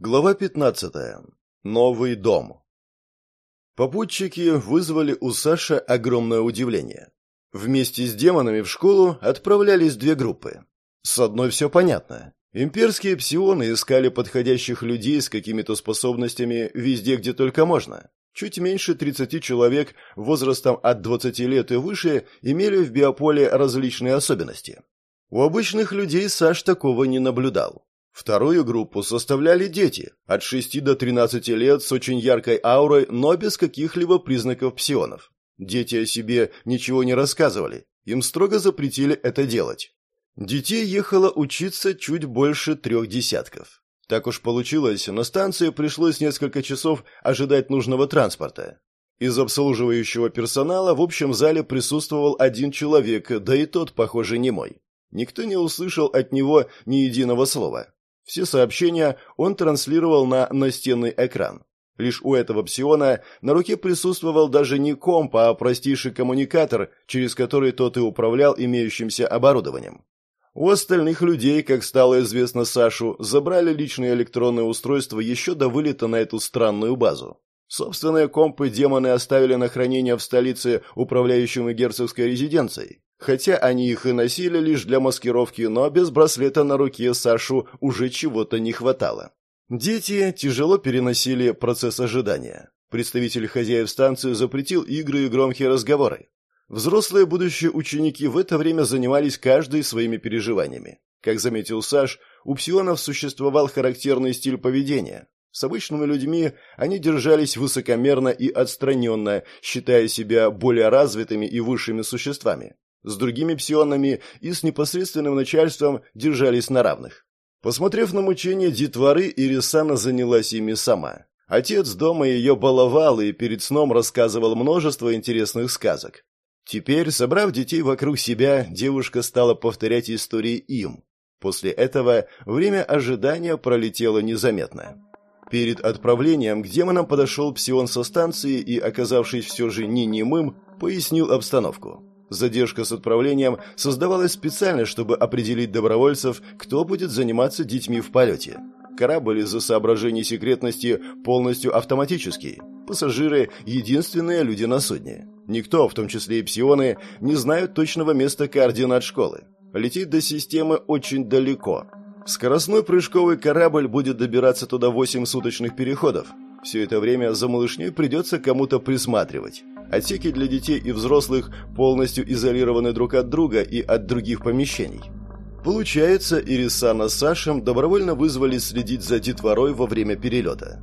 Глава 15. Новый дом. Попутчики вызвали у Саши огромное удивление. Вместе с демонами в школу отправлялись две группы. С одной все понятно. Имперские псионы искали подходящих людей с какими-то способностями везде, где только можно. Чуть меньше 30 человек возрастом от 20 лет и выше имели в биополе различные особенности. У обычных людей Саш такого не наблюдал. Вторую группу составляли дети, от 6 до 13 лет с очень яркой аурой, но без каких-либо признаков псионов. Дети о себе ничего не рассказывали, им строго запретили это делать. Детей ехало учиться чуть больше трех десятков. Так уж получилось, на станции пришлось несколько часов ожидать нужного транспорта. Из обслуживающего персонала в общем зале присутствовал один человек, да и тот, похоже, не мой. Никто не услышал от него ни единого слова. Все сообщения он транслировал на настенный экран. Лишь у этого псиона на руке присутствовал даже не комп, а простейший коммуникатор, через который тот и управлял имеющимся оборудованием. У остальных людей, как стало известно Сашу, забрали личные электронные устройства еще до вылета на эту странную базу. Собственные компы демоны оставили на хранение в столице управляющим герцогской резиденцией. Хотя они их и носили лишь для маскировки, но без браслета на руке Сашу уже чего-то не хватало. Дети тяжело переносили процесс ожидания. Представитель хозяев станции запретил игры и громкие разговоры. Взрослые будущие ученики в это время занимались каждый своими переживаниями. Как заметил Саш, у псионов существовал характерный стиль поведения. С обычными людьми они держались высокомерно и отстраненно, считая себя более развитыми и высшими существами. С другими псионами и с непосредственным начальством держались на равных. Посмотрев на мучения детворы, Ирисана занялась ими сама. Отец дома ее баловал и перед сном рассказывал множество интересных сказок. Теперь, собрав детей вокруг себя, девушка стала повторять истории им. После этого время ожидания пролетело незаметно. Перед отправлением к демонам подошел псион со станции и, оказавшись все же не немым, пояснил обстановку. Задержка с отправлением создавалась специально, чтобы определить добровольцев, кто будет заниматься детьми в полете. Корабль из-за соображений секретности полностью автоматический. Пассажиры – единственные люди на судне. Никто, в том числе и псионы, не знают точного места координат школы. Лететь до системы очень далеко. Скоростной прыжковый корабль будет добираться туда 8 суточных переходов. Все это время за малышней придется кому-то присматривать. Отсеки для детей и взрослых полностью изолированы друг от друга и от других помещений. Получается, Ирисана с Сашем добровольно вызвали следить за детворой во время перелета.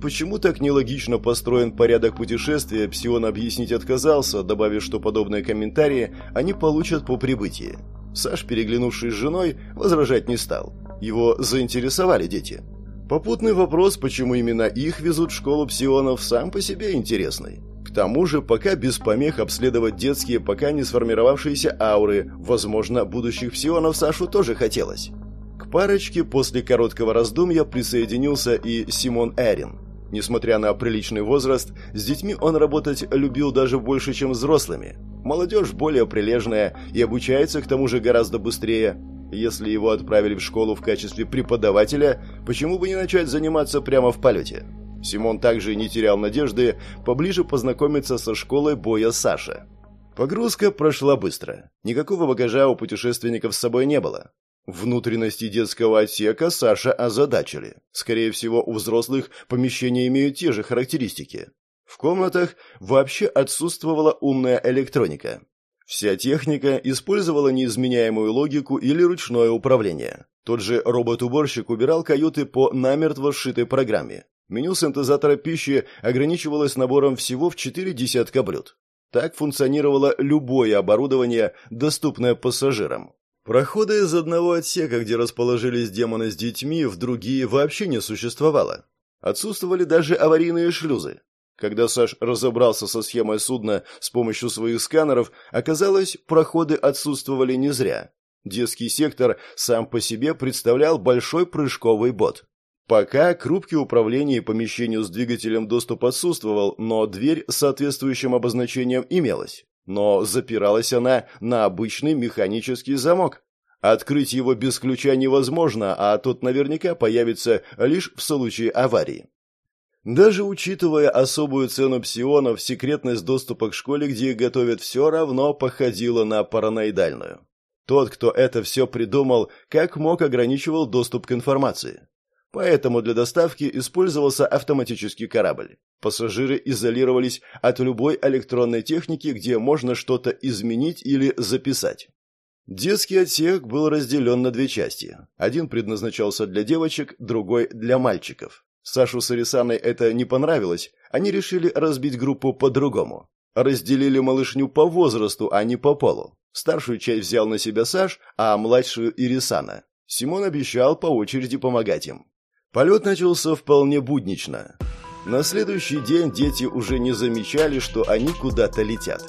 Почему так нелогично построен порядок путешествия, Псион объяснить отказался, добавив, что подобные комментарии они получат по прибытии. Саш, переглянувшись с женой, возражать не стал. Его заинтересовали дети. Попутный вопрос, почему именно их везут в школу псионов, сам по себе интересный. К тому же, пока без помех обследовать детские, пока не сформировавшиеся ауры, возможно, будущих псионов Сашу тоже хотелось. К парочке после короткого раздумья присоединился и Симон Эрин. Несмотря на приличный возраст, с детьми он работать любил даже больше, чем взрослыми. Молодежь более прилежная и обучается к тому же гораздо быстрее. Если его отправили в школу в качестве преподавателя, почему бы не начать заниматься прямо в полете? Симон также не терял надежды поближе познакомиться со школой боя Саши. Погрузка прошла быстро. Никакого багажа у путешественников с собой не было. Внутренности детского отсека Саша озадачили. Скорее всего, у взрослых помещения имеют те же характеристики. В комнатах вообще отсутствовала умная электроника. Вся техника использовала неизменяемую логику или ручное управление. Тот же робот-уборщик убирал каюты по намертво сшитой программе. Меню синтезатора пищи ограничивалось набором всего в четыре десятка блюд. Так функционировало любое оборудование, доступное пассажирам. Прохода из одного отсека, где расположились демоны с детьми, в другие вообще не существовало. Отсутствовали даже аварийные шлюзы. Когда Саш разобрался со схемой судна с помощью своих сканеров, оказалось, проходы отсутствовали не зря. Детский сектор сам по себе представлял большой прыжковый бот. Пока к рубке управления и помещению с двигателем доступ отсутствовал, но дверь с соответствующим обозначением имелась. Но запиралась она на обычный механический замок. Открыть его без ключа невозможно, а тот наверняка появится лишь в случае аварии. Даже учитывая особую цену псионов, секретность доступа к школе, где их готовят, все равно походила на параноидальную. Тот, кто это все придумал, как мог ограничивал доступ к информации. Поэтому для доставки использовался автоматический корабль. Пассажиры изолировались от любой электронной техники, где можно что-то изменить или записать. Детский отсек был разделен на две части. Один предназначался для девочек, другой для мальчиков. Сашу с Арисаной это не понравилось, они решили разбить группу по-другому. Разделили малышню по возрасту, а не по полу. Старшую часть взял на себя Саш, а младшую – Ирисана. Симон обещал по очереди помогать им. Полет начался вполне буднично. На следующий день дети уже не замечали, что они куда-то летят.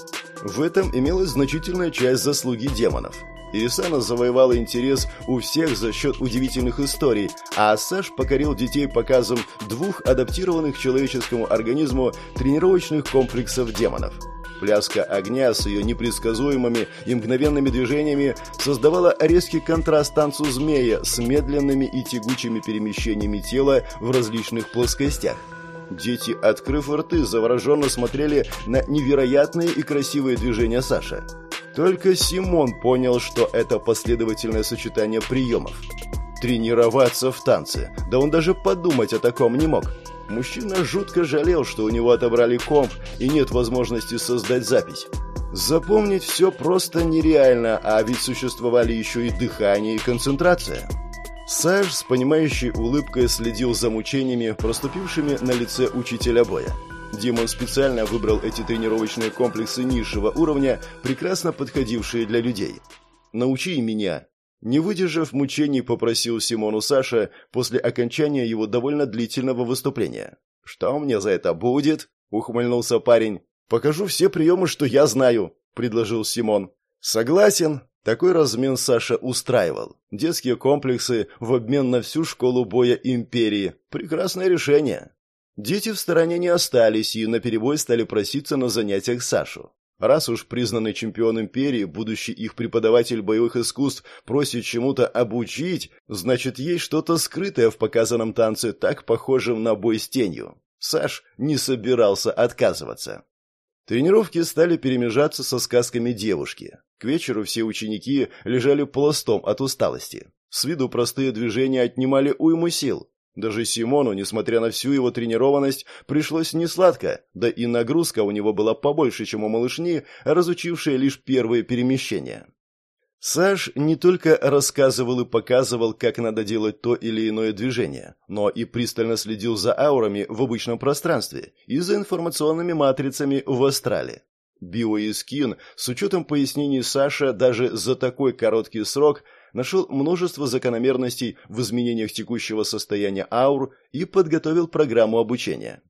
В этом имелась значительная часть заслуги демонов. Ирисана завоевала интерес у всех за счет удивительных историй, а Саш покорил детей показом двух адаптированных к человеческому организму тренировочных комплексов демонов. Пляска огня с ее непредсказуемыми и мгновенными движениями создавала резкий контраст танцу змея с медленными и тягучими перемещениями тела в различных плоскостях. Дети, открыв рты, завороженно смотрели на невероятные и красивые движения Саши. Только Симон понял, что это последовательное сочетание приемов. Тренироваться в танце. Да он даже подумать о таком не мог. Мужчина жутко жалел, что у него отобрали комп и нет возможности создать запись. Запомнить все просто нереально, а ведь существовали еще и дыхание и концентрация. Саш с понимающей улыбкой следил за мучениями, проступившими на лице учителя боя. Димон специально выбрал эти тренировочные комплексы низшего уровня, прекрасно подходившие для людей. «Научи меня», не выдержав мучений, попросил Симону Саша после окончания его довольно длительного выступления. «Что мне за это будет?» — ухмыльнулся парень. «Покажу все приемы, что я знаю», — предложил Симон. «Согласен». Такой размен Саша устраивал. Детские комплексы в обмен на всю школу боя империи. Прекрасное решение. Дети в стороне не остались и наперебой стали проситься на занятиях Сашу. Раз уж признанный чемпион империи, будущий их преподаватель боевых искусств, просит чему-то обучить, значит, есть что-то скрытое в показанном танце, так похожем на бой с тенью. Саш не собирался отказываться. Тренировки стали перемежаться со сказками девушки. К вечеру все ученики лежали пластом от усталости. С виду простые движения отнимали уйму сил. Даже Симону, несмотря на всю его тренированность, пришлось несладко, да и нагрузка у него была побольше, чем у малышни, разучившей лишь первые перемещения. Саш не только рассказывал и показывал, как надо делать то или иное движение, но и пристально следил за аурами в обычном пространстве и за информационными матрицами в астрале. Биоискин, с учетом пояснений Саша, даже за такой короткий срок – нашел множество закономерностей в изменениях текущего состояния аур и подготовил программу обучения.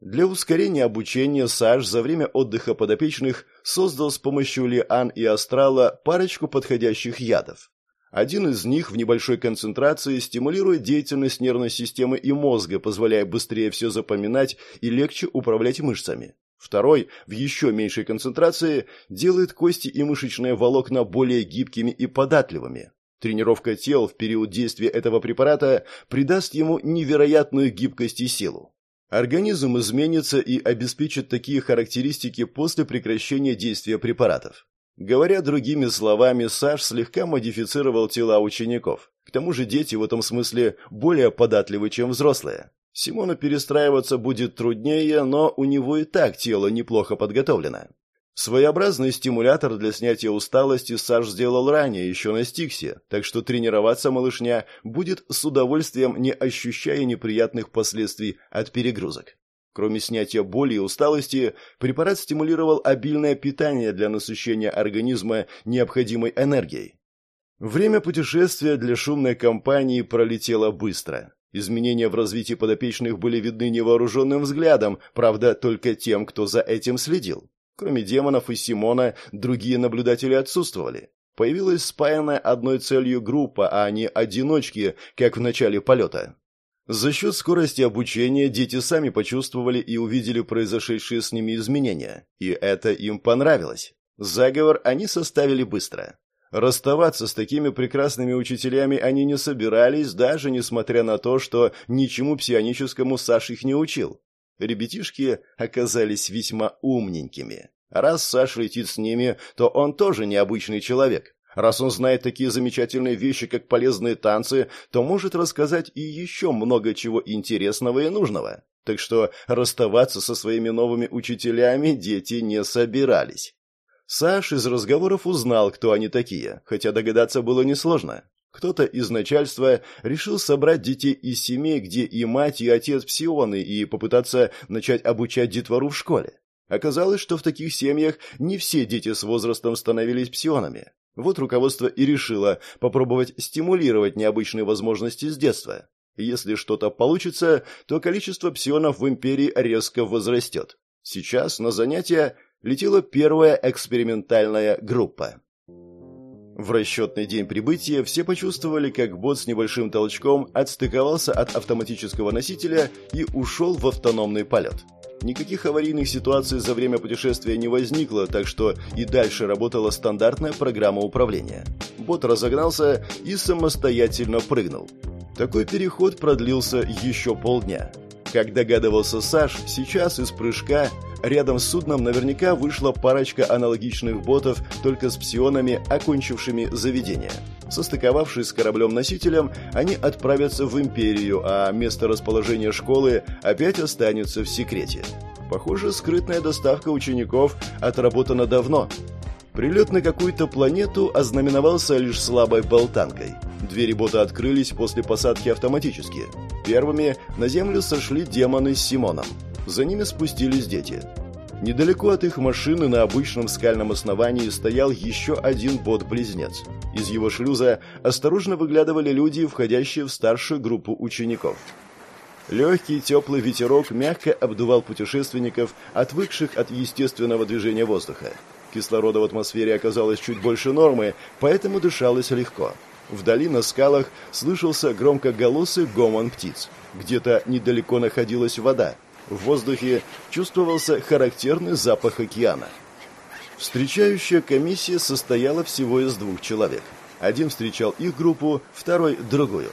Для ускорения обучения Саш за время отдыха подопечных создал с помощью Лиан и Астрала парочку подходящих ядов. Один из них в небольшой концентрации стимулирует деятельность нервной системы и мозга, позволяя быстрее все запоминать и легче управлять мышцами. Второй, в еще меньшей концентрации, делает кости и мышечные волокна более гибкими и податливыми. Тренировка тел в период действия этого препарата придаст ему невероятную гибкость и силу. Организм изменится и обеспечит такие характеристики после прекращения действия препаратов. Говоря другими словами, Саш слегка модифицировал тела учеников. К тому же дети в этом смысле более податливы, чем взрослые. Симону перестраиваться будет труднее, но у него и так тело неплохо подготовлено. Своеобразный стимулятор для снятия усталости Саш сделал ранее, еще на Стиксе, так что тренироваться малышня будет с удовольствием, не ощущая неприятных последствий от перегрузок. Кроме снятия боли и усталости, препарат стимулировал обильное питание для насыщения организма необходимой энергией. Время путешествия для шумной компании пролетело быстро. Изменения в развитии подопечных были видны невооруженным взглядом, правда, только тем, кто за этим следил. Кроме демонов и Симона, другие наблюдатели отсутствовали. Появилась спаянная одной целью группа, а не одиночки, как в начале полета. За счет скорости обучения дети сами почувствовали и увидели произошедшие с ними изменения, и это им понравилось. Заговор они составили быстро. Расставаться с такими прекрасными учителями они не собирались, даже несмотря на то, что ничему псионическому Саш их не учил. Ребятишки оказались весьма умненькими. Раз Саш летит с ними, то он тоже необычный человек. Раз он знает такие замечательные вещи, как полезные танцы, то может рассказать и еще много чего интересного и нужного. Так что расставаться со своими новыми учителями дети не собирались. Саш из разговоров узнал, кто они такие, хотя догадаться было несложно. Кто-то из начальства решил собрать детей из семей, где и мать, и отец псионы, и попытаться начать обучать детвору в школе. Оказалось, что в таких семьях не все дети с возрастом становились псионами. Вот руководство и решило попробовать стимулировать необычные возможности с детства. Если что-то получится, то количество псионов в империи резко возрастет. Сейчас на занятия летела первая экспериментальная группа. В расчетный день прибытия все почувствовали, как бот с небольшим толчком отстыковался от автоматического носителя и ушел в автономный полет. Никаких аварийных ситуаций за время путешествия не возникло, так что и дальше работала стандартная программа управления. Бот разогнался и самостоятельно прыгнул. Такой переход продлился еще полдня. Как догадывался Саш, сейчас из прыжка рядом с судном наверняка вышла парочка аналогичных ботов, только с псионами, окончившими заведение. Состыковавшись с кораблем-носителем, они отправятся в Империю, а место расположения школы опять останется в секрете. Похоже, скрытная доставка учеников отработана давно. Прилет на какую-то планету ознаменовался лишь слабой болтанкой. Двери бота открылись после посадки автоматически. Первыми на землю сошли демоны с Симоном. За ними спустились дети. Недалеко от их машины на обычном скальном основании стоял еще один бот-близнец. Из его шлюза осторожно выглядывали люди, входящие в старшую группу учеников. Легкий теплый ветерок мягко обдувал путешественников, отвыкших от естественного движения воздуха. Кислорода в атмосфере оказалось чуть больше нормы, поэтому дышалось легко. Вдали на скалах слышался громкоголосый гомон птиц. Где-то недалеко находилась вода. В воздухе чувствовался характерный запах океана. Встречающая комиссия состояла всего из двух человек. Один встречал их группу, второй – другую.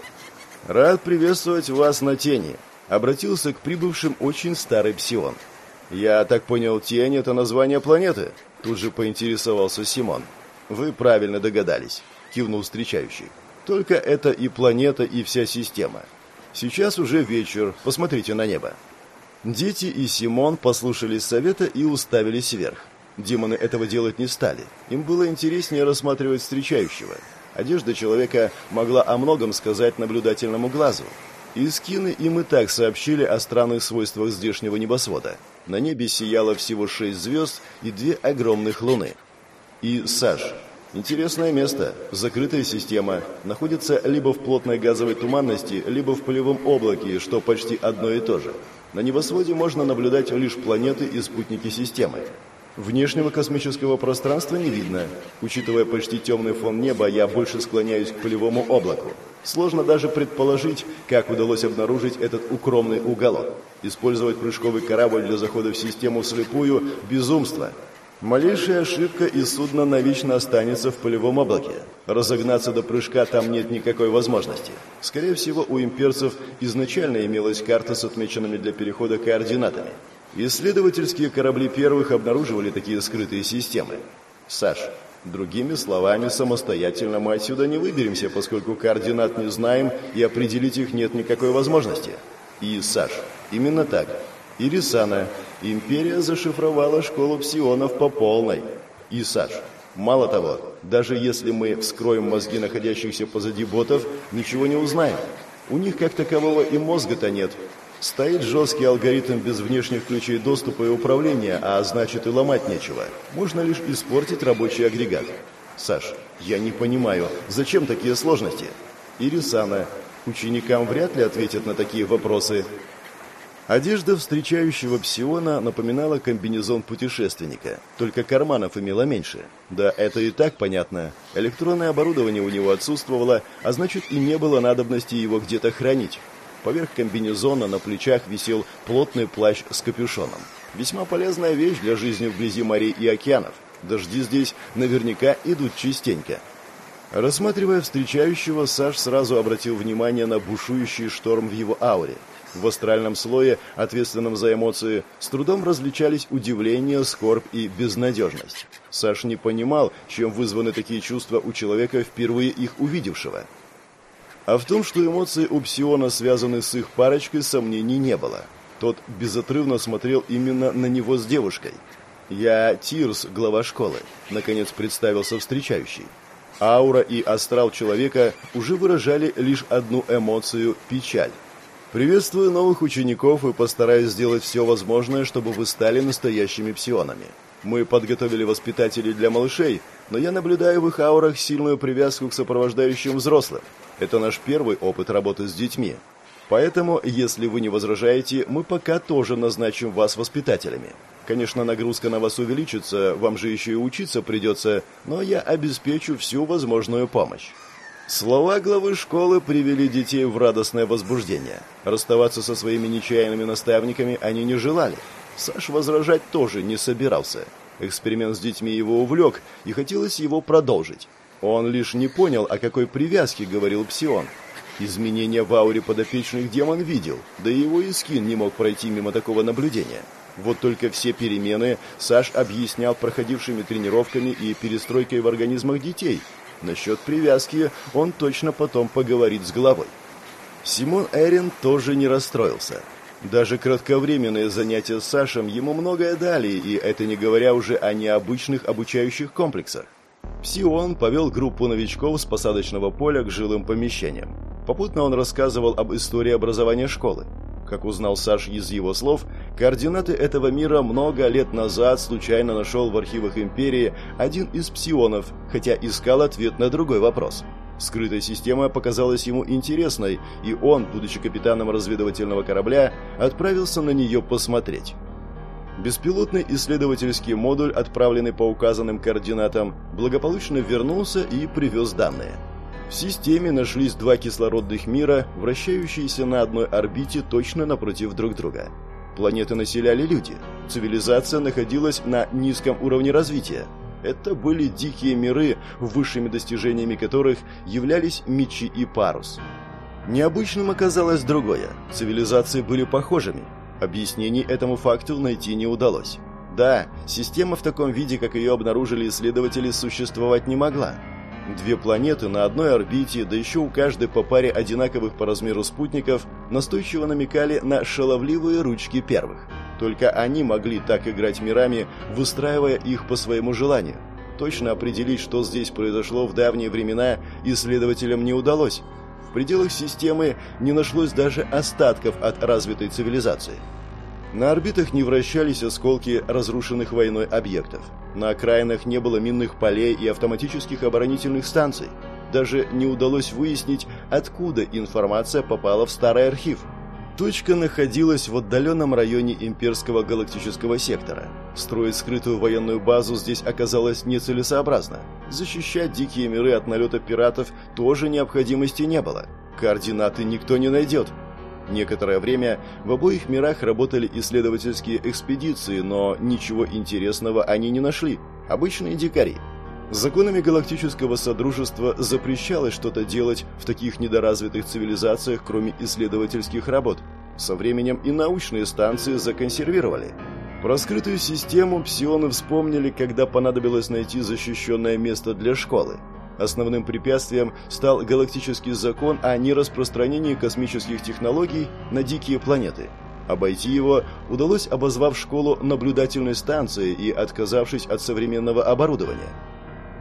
«Рад приветствовать вас на тени», – обратился к прибывшим очень старый псион. «Я так понял, тень – это название планеты?» – тут же поинтересовался Симон. «Вы правильно догадались», – кивнул встречающий. «Только это и планета, и вся система. Сейчас уже вечер, посмотрите на небо». Дети и Симон послушались совета и уставились вверх. Демоны этого делать не стали. Им было интереснее рассматривать встречающего. Одежда человека могла о многом сказать наблюдательному глазу. И скины им и так сообщили о странных свойствах здешнего небосвода. На небе сияло всего шесть звезд и две огромных луны. И Саш. Интересное место. Закрытая система. Находится либо в плотной газовой туманности, либо в полевом облаке, что почти одно и то же. На небосводе можно наблюдать лишь планеты и спутники системы. Внешнего космического пространства не видно. Учитывая почти темный фон неба, я больше склоняюсь к полевому облаку. Сложно даже предположить, как удалось обнаружить этот укромный уголок. Использовать прыжковый корабль для захода в систему вслепую – безумство. Малейшая ошибка и судно навечно останется в полевом облаке. Разогнаться до прыжка там нет никакой возможности. Скорее всего, у имперцев изначально имелась карта с отмеченными для перехода координатами. Исследовательские корабли первых обнаруживали такие скрытые системы. Саш, другими словами, самостоятельно мы отсюда не выберемся, поскольку координат не знаем и определить их нет никакой возможности. И, Саш, именно так. Ирисана, империя зашифровала школу псионов по полной. И, Саш, мало того, даже если мы вскроем мозги находящихся позади ботов, ничего не узнаем. У них как такового и мозга-то нет, Стоит жесткий алгоритм без внешних ключей доступа и управления, а значит и ломать нечего. Можно лишь испортить рабочий агрегат. Саш, я не понимаю, зачем такие сложности? Ирисана, ученикам вряд ли ответят на такие вопросы. Одежда встречающего псиона напоминала комбинезон путешественника, только карманов имела меньше. Да, это и так понятно. Электронное оборудование у него отсутствовало, а значит и не было надобности его где-то хранить. Поверх комбинезона на плечах висел плотный плащ с капюшоном. Весьма полезная вещь для жизни вблизи морей и океанов. Дожди здесь наверняка идут частенько. Рассматривая встречающего, Саш сразу обратил внимание на бушующий шторм в его ауре. В астральном слое, ответственном за эмоции, с трудом различались удивление, скорбь и безнадежность. Саш не понимал, чем вызваны такие чувства у человека, впервые их увидевшего. А в том, что эмоции у Псиона связаны с их парочкой, сомнений не было. Тот безотрывно смотрел именно на него с девушкой. «Я Тирс, глава школы», — наконец представился встречающий. Аура и астрал человека уже выражали лишь одну эмоцию – печаль. Приветствую новых учеников и постараюсь сделать все возможное, чтобы вы стали настоящими псионами. Мы подготовили воспитателей для малышей, но я наблюдаю в их аурах сильную привязку к сопровождающим взрослым. Это наш первый опыт работы с детьми. Поэтому, если вы не возражаете, мы пока тоже назначим вас воспитателями. Конечно, нагрузка на вас увеличится, вам же еще и учиться придется, но я обеспечу всю возможную помощь. Слова главы школы привели детей в радостное возбуждение. Расставаться со своими нечаянными наставниками они не желали. Саш возражать тоже не собирался. Эксперимент с детьми его увлек, и хотелось его продолжить. Он лишь не понял, о какой привязке говорил Псион. Изменения в ауре подопечных демон видел, да и его Искин не мог пройти мимо такого наблюдения. Вот только все перемены Саш объяснял проходившими тренировками и перестройкой в организмах детей – Насчет привязки он точно потом поговорит с головой. Симон Эрин тоже не расстроился. Даже кратковременные занятия с Сашем ему многое дали, и это не говоря уже о необычных обучающих комплексах. Псион повел группу новичков с посадочного поля к жилым помещениям. Попутно он рассказывал об истории образования школы. Как узнал Саш из его слов, координаты этого мира много лет назад случайно нашел в архивах Империи один из псионов, хотя искал ответ на другой вопрос. Скрытая система показалась ему интересной, и он, будучи капитаном разведывательного корабля, отправился на нее посмотреть. Беспилотный исследовательский модуль, отправленный по указанным координатам, благополучно вернулся и привез данные – в системе нашлись два кислородных мира, вращающиеся на одной орбите точно напротив друг друга. Планеты населяли люди. Цивилизация находилась на низком уровне развития. Это были дикие миры, высшими достижениями которых являлись мечи и парус. Необычным оказалось другое. Цивилизации были похожими. Объяснений этому факту найти не удалось. Да, система в таком виде, как ее обнаружили исследователи, существовать не могла. Две планеты на одной орбите, да еще у каждой по паре одинаковых по размеру спутников, настойчиво намекали на шаловливые ручки первых. Только они могли так играть мирами, выстраивая их по своему желанию. Точно определить, что здесь произошло в давние времена, исследователям не удалось. В пределах системы не нашлось даже остатков от развитой цивилизации. На орбитах не вращались осколки разрушенных войной объектов. На окраинах не было минных полей и автоматических оборонительных станций. Даже не удалось выяснить, откуда информация попала в старый архив. Точка находилась в отдаленном районе имперского галактического сектора. Строить скрытую военную базу здесь оказалось нецелесообразно. Защищать дикие миры от налета пиратов тоже необходимости не было. Координаты никто не найдет, Некоторое время в обоих мирах работали исследовательские экспедиции, но ничего интересного они не нашли. Обычные дикари. Законами галактического содружества запрещалось что-то делать в таких недоразвитых цивилизациях, кроме исследовательских работ. Со временем и научные станции законсервировали. Про скрытую систему псионы вспомнили, когда понадобилось найти защищенное место для школы. Основным препятствием стал галактический закон о нераспространении космических технологий на дикие планеты. Обойти его удалось, обозвав школу наблюдательной станцией и отказавшись от современного оборудования.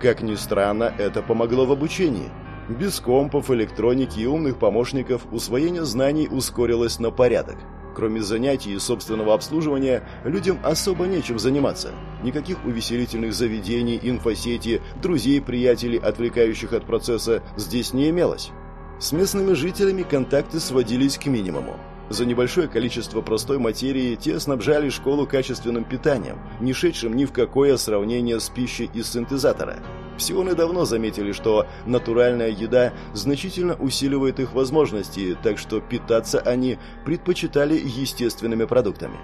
Как ни странно, это помогло в обучении. Без компов, электроники и умных помощников усвоение знаний ускорилось на порядок. Кроме занятий и собственного обслуживания, людям особо нечем заниматься. Никаких увеселительных заведений, инфосети, друзей, приятелей, отвлекающих от процесса, здесь не имелось. С местными жителями контакты сводились к минимуму. За небольшое количество простой материи те снабжали школу качественным питанием, не шедшим ни в какое сравнение с пищей из синтезатора. Псионы давно заметили, что натуральная еда значительно усиливает их возможности, так что питаться они предпочитали естественными продуктами.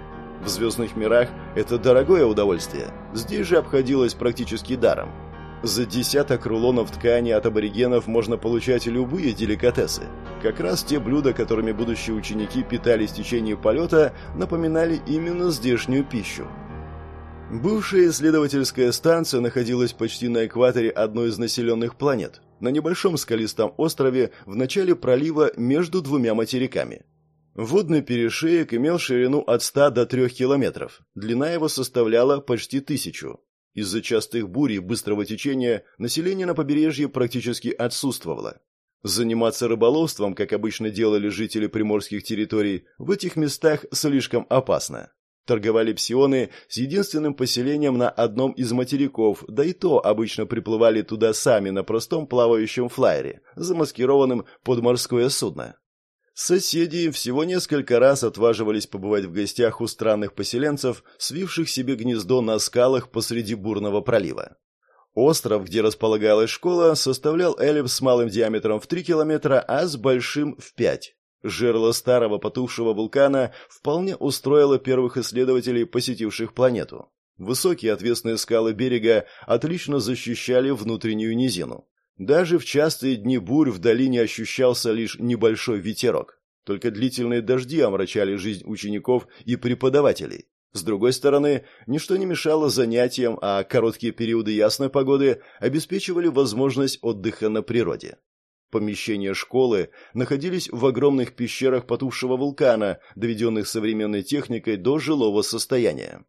В звездных мирах это дорогое удовольствие, здесь же обходилось практически даром. За десяток рулонов ткани от аборигенов можно получать любые деликатесы. Как раз те блюда, которыми будущие ученики питались в течение полета, напоминали именно здешнюю пищу. Бывшая исследовательская станция находилась почти на экваторе одной из населенных планет, на небольшом скалистом острове в начале пролива между двумя материками. Водный перешеек имел ширину от 100 до 3 километров, длина его составляла почти тысячу. Из-за частых бурь и быстрого течения население на побережье практически отсутствовало. Заниматься рыболовством, как обычно делали жители приморских территорий, в этих местах слишком опасно. Торговали псионы с единственным поселением на одном из материков, да и то обычно приплывали туда сами на простом плавающем флайере, замаскированном под морское судно. Соседи всего несколько раз отваживались побывать в гостях у странных поселенцев, свивших себе гнездо на скалах посреди бурного пролива. Остров, где располагалась школа, составлял эллипс с малым диаметром в 3 километра, а с большим в 5. Жерло старого потухшего вулкана вполне устроило первых исследователей, посетивших планету. Высокие отвесные скалы берега отлично защищали внутреннюю низину. Даже в частые дни бурь в долине ощущался лишь небольшой ветерок. Только длительные дожди омрачали жизнь учеников и преподавателей. С другой стороны, ничто не мешало занятиям, а короткие периоды ясной погоды обеспечивали возможность отдыха на природе. Помещения школы находились в огромных пещерах потухшего вулкана, доведенных современной техникой до жилого состояния.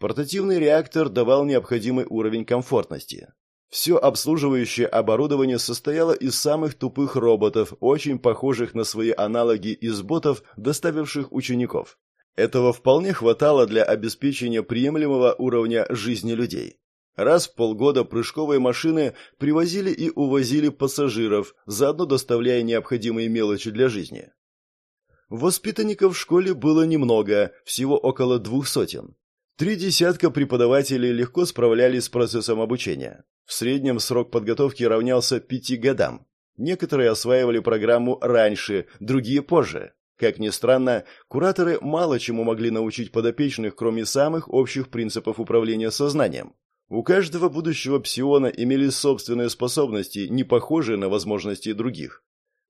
Портативный реактор давал необходимый уровень комфортности. Все обслуживающее оборудование состояло из самых тупых роботов, очень похожих на свои аналоги из ботов, доставивших учеников. Этого вполне хватало для обеспечения приемлемого уровня жизни людей. Раз в полгода прыжковые машины привозили и увозили пассажиров, заодно доставляя необходимые мелочи для жизни. Воспитанников в школе было немного, всего около двух сотен. Три десятка преподавателей легко справлялись с процессом обучения. В среднем срок подготовки равнялся пяти годам. Некоторые осваивали программу раньше, другие позже. Как ни странно, кураторы мало чему могли научить подопечных, кроме самых общих принципов управления сознанием. У каждого будущего псиона имелись собственные способности, не похожие на возможности других.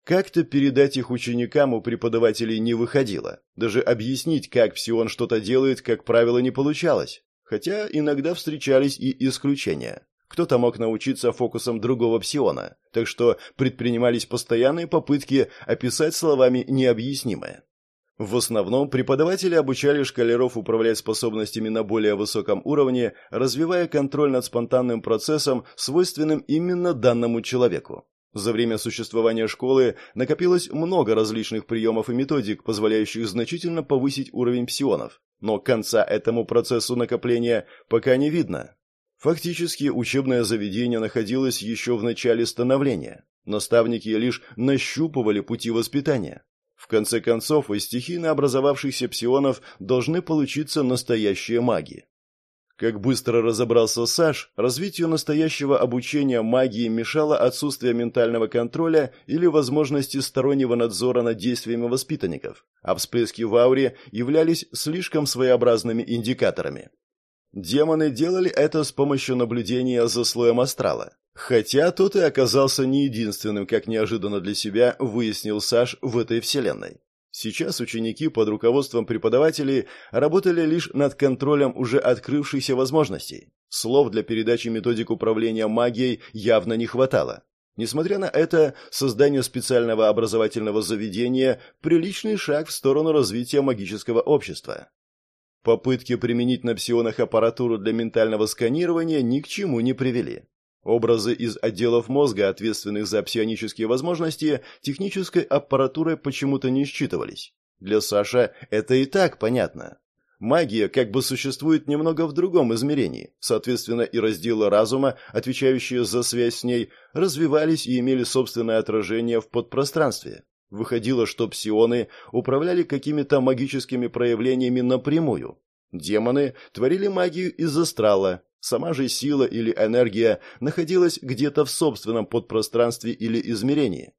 Как-то передать их ученикам у преподавателей не выходило. Даже объяснить, как псион что-то делает, как правило, не получалось. Хотя иногда встречались и исключения. Кто-то мог научиться фокусам другого псиона, так что предпринимались постоянные попытки описать словами необъяснимое. В основном преподаватели обучали школяров управлять способностями на более высоком уровне, развивая контроль над спонтанным процессом, свойственным именно данному человеку. За время существования школы накопилось много различных приемов и методик, позволяющих значительно повысить уровень псионов, но конца этому процессу накопления пока не видно. Фактически учебное заведение находилось еще в начале становления. Наставники лишь нащупывали пути воспитания. В конце концов, из стихийно образовавшихся псионов должны получиться настоящие маги. Как быстро разобрался Саш, развитию настоящего обучения магии мешало отсутствие ментального контроля или возможности стороннего надзора над действиями воспитанников, а всплески в ауре являлись слишком своеобразными индикаторами. Демоны делали это с помощью наблюдения за слоем астрала. Хотя тот и оказался не единственным, как неожиданно для себя выяснил Саш в этой вселенной. Сейчас ученики под руководством преподавателей работали лишь над контролем уже открывшихся возможностей. Слов для передачи методик управления магией явно не хватало. Несмотря на это, создание специального образовательного заведения – приличный шаг в сторону развития магического общества. Попытки применить на псионах аппаратуру для ментального сканирования ни к чему не привели. Образы из отделов мозга, ответственных за псионические возможности, технической аппаратурой почему-то не считывались. Для Саша это и так понятно. Магия как бы существует немного в другом измерении, соответственно, и разделы разума, отвечающие за связь с ней, развивались и имели собственное отражение в подпространстве. Выходило, что псионы управляли какими-то магическими проявлениями напрямую. Демоны творили магию из астрала, Сама же сила или энергия находилась где-то в собственном подпространстве или измерении.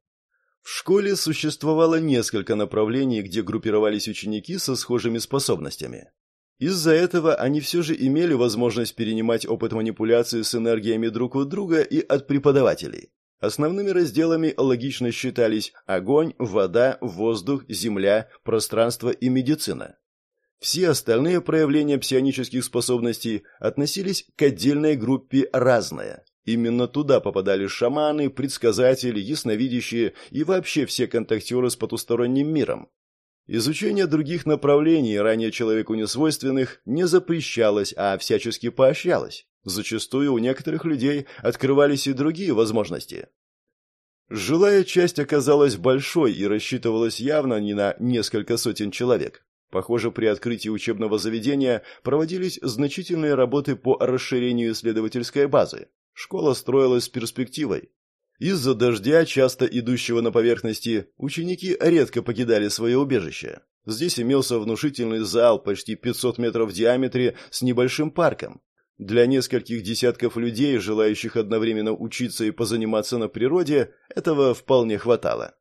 В школе существовало несколько направлений, где группировались ученики со схожими способностями. Из-за этого они все же имели возможность перенимать опыт манипуляции с энергиями друг у друга и от преподавателей. Основными разделами логично считались огонь, вода, воздух, земля, пространство и медицина. Все остальные проявления псионических способностей относились к отдельной группе «разное». Именно туда попадали шаманы, предсказатели, ясновидящие и вообще все контактеры с потусторонним миром. Изучение других направлений, ранее человеку несвойственных, не запрещалось, а всячески поощрялось. Зачастую у некоторых людей открывались и другие возможности. Жилая часть оказалась большой и рассчитывалась явно не на несколько сотен человек. Похоже, при открытии учебного заведения проводились значительные работы по расширению исследовательской базы. Школа строилась с перспективой. Из-за дождя, часто идущего на поверхности, ученики редко покидали свое убежище. Здесь имелся внушительный зал почти 500 метров в диаметре с небольшим парком. Для нескольких десятков людей, желающих одновременно учиться и позаниматься на природе, этого вполне хватало.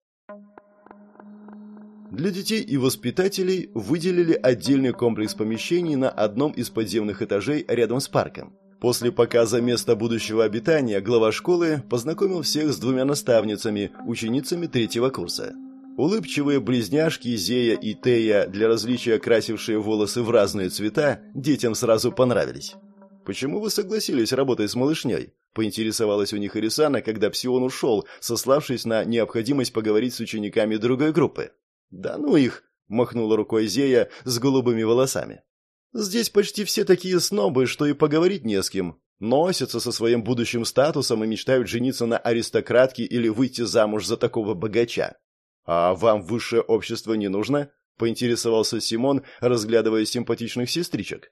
Для детей и воспитателей выделили отдельный комплекс помещений на одном из подземных этажей рядом с парком. После показа места будущего обитания глава школы познакомил всех с двумя наставницами, ученицами третьего курса. Улыбчивые близняшки Зея и Тея, для различия красившие волосы в разные цвета, детям сразу понравились. «Почему вы согласились работать с малышней?» – поинтересовалась у них Ирисана, когда Псион ушел, сославшись на необходимость поговорить с учениками другой группы. «Да ну их!» – махнула рукой Зея с голубыми волосами. Здесь почти все такие снобы, что и поговорить не с кем. Носятся со своим будущим статусом и мечтают жениться на аристократке или выйти замуж за такого богача. А вам высшее общество не нужно? поинтересовался Симон, разглядывая симпатичных сестричек.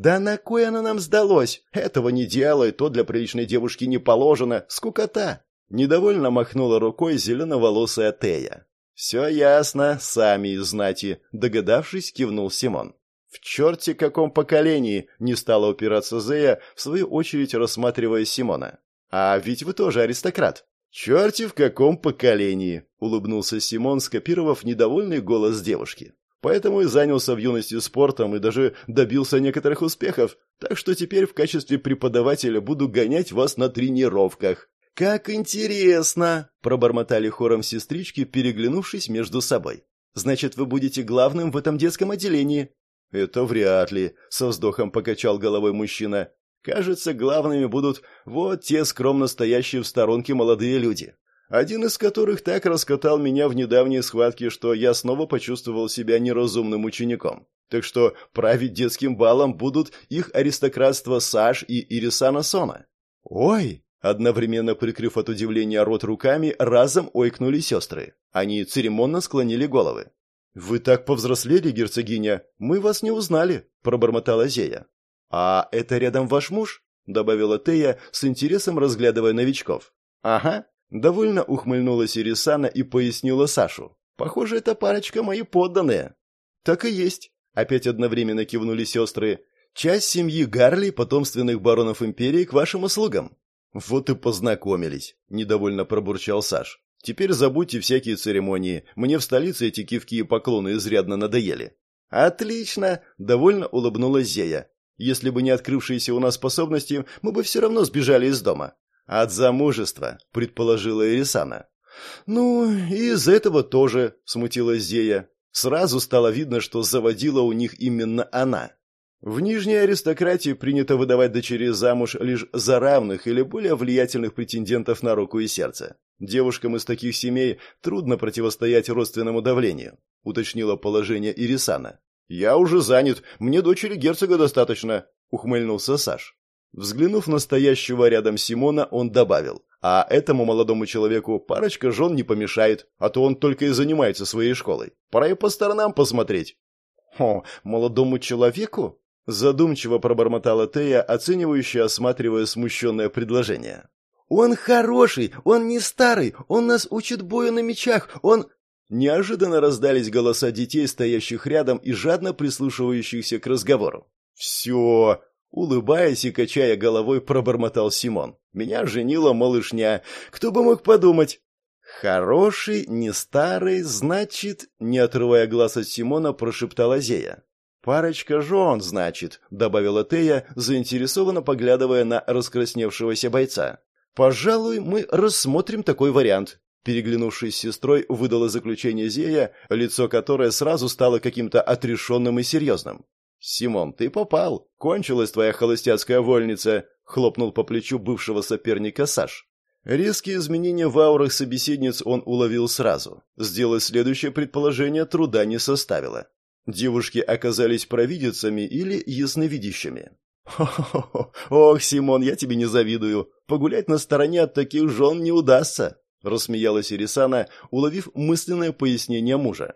Да на кой оно нам сдалось? Этого не делай, то для приличной девушки не положено, скукота. Недовольно махнула рукой зеленоволосая Тея. «Все ясно, сами из знати», — догадавшись, кивнул Симон. «В черте каком поколении!» — не стала упираться Зея, в свою очередь рассматривая Симона. «А ведь вы тоже аристократ!» «Черти в каком поколении!» — улыбнулся Симон, скопировав недовольный голос девушки. «Поэтому и занялся в юности спортом и даже добился некоторых успехов, так что теперь в качестве преподавателя буду гонять вас на тренировках». «Как интересно!» — пробормотали хором сестрички, переглянувшись между собой. «Значит, вы будете главным в этом детском отделении?» «Это вряд ли», — со вздохом покачал головой мужчина. «Кажется, главными будут вот те скромно стоящие в сторонке молодые люди, один из которых так раскатал меня в недавней схватке, что я снова почувствовал себя неразумным учеником. Так что править детским балом будут их аристократство Саш и Ирисана Сона». «Ой!» Одновременно прикрыв от удивления рот руками, разом ойкнули сестры. Они церемонно склонили головы. «Вы так повзрослели, герцогиня, мы вас не узнали», — пробормотала Зея. «А это рядом ваш муж?» — добавила Тея, с интересом разглядывая новичков. «Ага», — довольно ухмыльнулась Ирисана и пояснила Сашу. «Похоже, эта парочка мои подданные». «Так и есть», — опять одновременно кивнули сестры. «Часть семьи Гарли, потомственных баронов империи, к вашим услугам». «Вот и познакомились», — недовольно пробурчал Саш. Теперь забудьте всякие церемонии. Мне в столице эти кивки и поклоны изрядно надоели. Отлично, довольно улыбнулась Зея. Если бы не открывшиеся у нас способности, мы бы все равно сбежали из дома. От замужества, предположила Ирисана. Ну, и из этого тоже, смутилась Зея. Сразу стало видно, что заводила у них именно она. В нижней аристократии принято выдавать дочерей замуж лишь за равных или более влиятельных претендентов на руку и сердце. Девушкам из таких семей трудно противостоять родственному давлению, уточнила положение Ирисана. Я уже занят, мне дочери герцога достаточно, ухмыльнулся Саш. Взглянув на стоящего рядом Симона, он добавил: "А этому молодому человеку парочка жен не помешает, а то он только и занимается своей школой. Пора и по сторонам посмотреть". "О, молодому человеку?" задумчиво пробормотала Тея, оценивающая, осматривая смущенное предложение. «Он хороший, он не старый, он нас учит бою на мечах, он...» Неожиданно раздались голоса детей, стоящих рядом и жадно прислушивающихся к разговору. «Все!» — улыбаясь и качая головой, пробормотал Симон. «Меня женила малышня. Кто бы мог подумать?» «Хороший, не старый, значит...» — не отрывая глаз от Симона, прошептала Зея. «Парочка жен, значит», — добавила Тея, заинтересованно поглядывая на раскрасневшегося бойца. «Пожалуй, мы рассмотрим такой вариант», — переглянувшись с сестрой, выдала заключение Зея, лицо которое сразу стало каким-то отрешенным и серьезным. «Симон, ты попал. Кончилась твоя холостяцкая вольница», — хлопнул по плечу бывшего соперника Саш. Резкие изменения в аурах собеседниц он уловил сразу. Сделать следующее предположение труда не составило. Девушки оказались провидицами или ясновидящими. «Хо-хо-хо! Ох, Симон, я тебе не завидую. Погулять на стороне от таких жен не удастся!» Рассмеялась Ирисана, уловив мысленное пояснение мужа.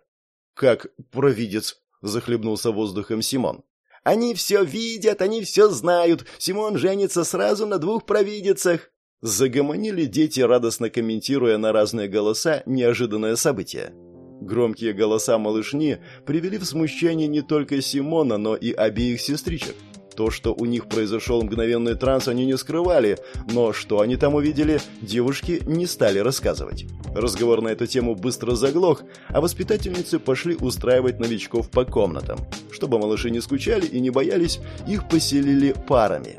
«Как провидец?» — захлебнулся воздухом Симон. «Они все видят, они все знают. Симон женится сразу на двух провидицах!» Загомонили дети, радостно комментируя на разные голоса неожиданное событие. Громкие голоса малышни привели в смущение не только Симона, но и обеих сестричек. То, что у них произошел мгновенный транс, они не скрывали, но что они там увидели, девушки не стали рассказывать. Разговор на эту тему быстро заглох, а воспитательницы пошли устраивать новичков по комнатам. Чтобы малыши не скучали и не боялись, их поселили парами.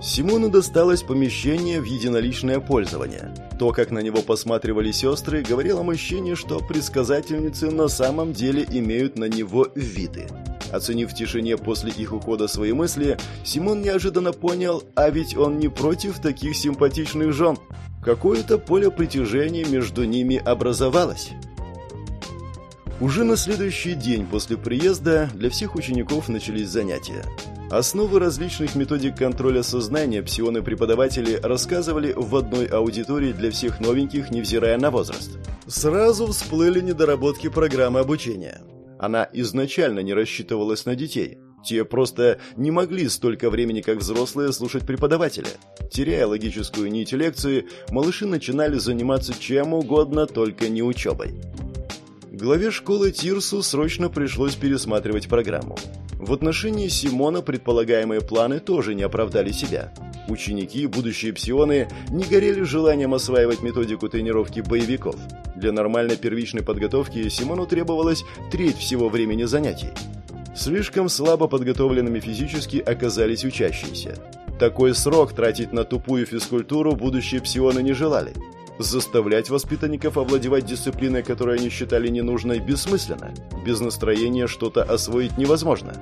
Симону досталось помещение в единоличное пользование. То, как на него посматривали сестры, говорило мужчине, что предсказательницы на самом деле имеют на него виды. Оценив в тишине после их ухода свои мысли, Симон неожиданно понял, а ведь он не против таких симпатичных жен. Какое-то поле притяжения между ними образовалось. Уже на следующий день после приезда для всех учеников начались занятия. Основы различных методик контроля сознания псионы-преподаватели рассказывали в одной аудитории для всех новеньких, невзирая на возраст. Сразу всплыли недоработки программы обучения. Она изначально не рассчитывалась на детей. Те просто не могли столько времени, как взрослые, слушать преподавателя. Теряя логическую нить лекции, малыши начинали заниматься чем угодно, только не учебой. Главе школы Тирсу срочно пришлось пересматривать программу. В отношении Симона предполагаемые планы тоже не оправдали себя. Ученики, будущие псионы, не горели желанием осваивать методику тренировки боевиков. Для нормальной первичной подготовки Симону требовалось треть всего времени занятий. Слишком слабо подготовленными физически оказались учащиеся. Такой срок тратить на тупую физкультуру будущие псионы не желали. Заставлять воспитанников овладевать дисциплиной, которую они считали ненужной, бессмысленно. Без настроения что-то освоить невозможно.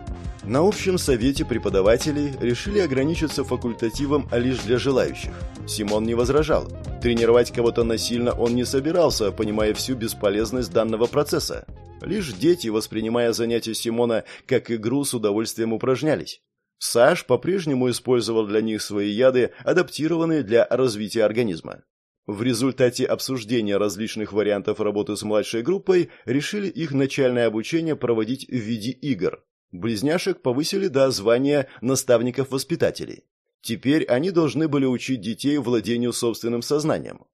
На общем совете преподавателей решили ограничиться факультативом лишь для желающих. Симон не возражал. Тренировать кого-то насильно он не собирался, понимая всю бесполезность данного процесса. Лишь дети, воспринимая занятия Симона как игру, с удовольствием упражнялись. Саш по-прежнему использовал для них свои яды, адаптированные для развития организма. В результате обсуждения различных вариантов работы с младшей группой решили их начальное обучение проводить в виде игр. Близняшек повысили до звания наставников-воспитателей. Теперь они должны были учить детей владению собственным сознанием.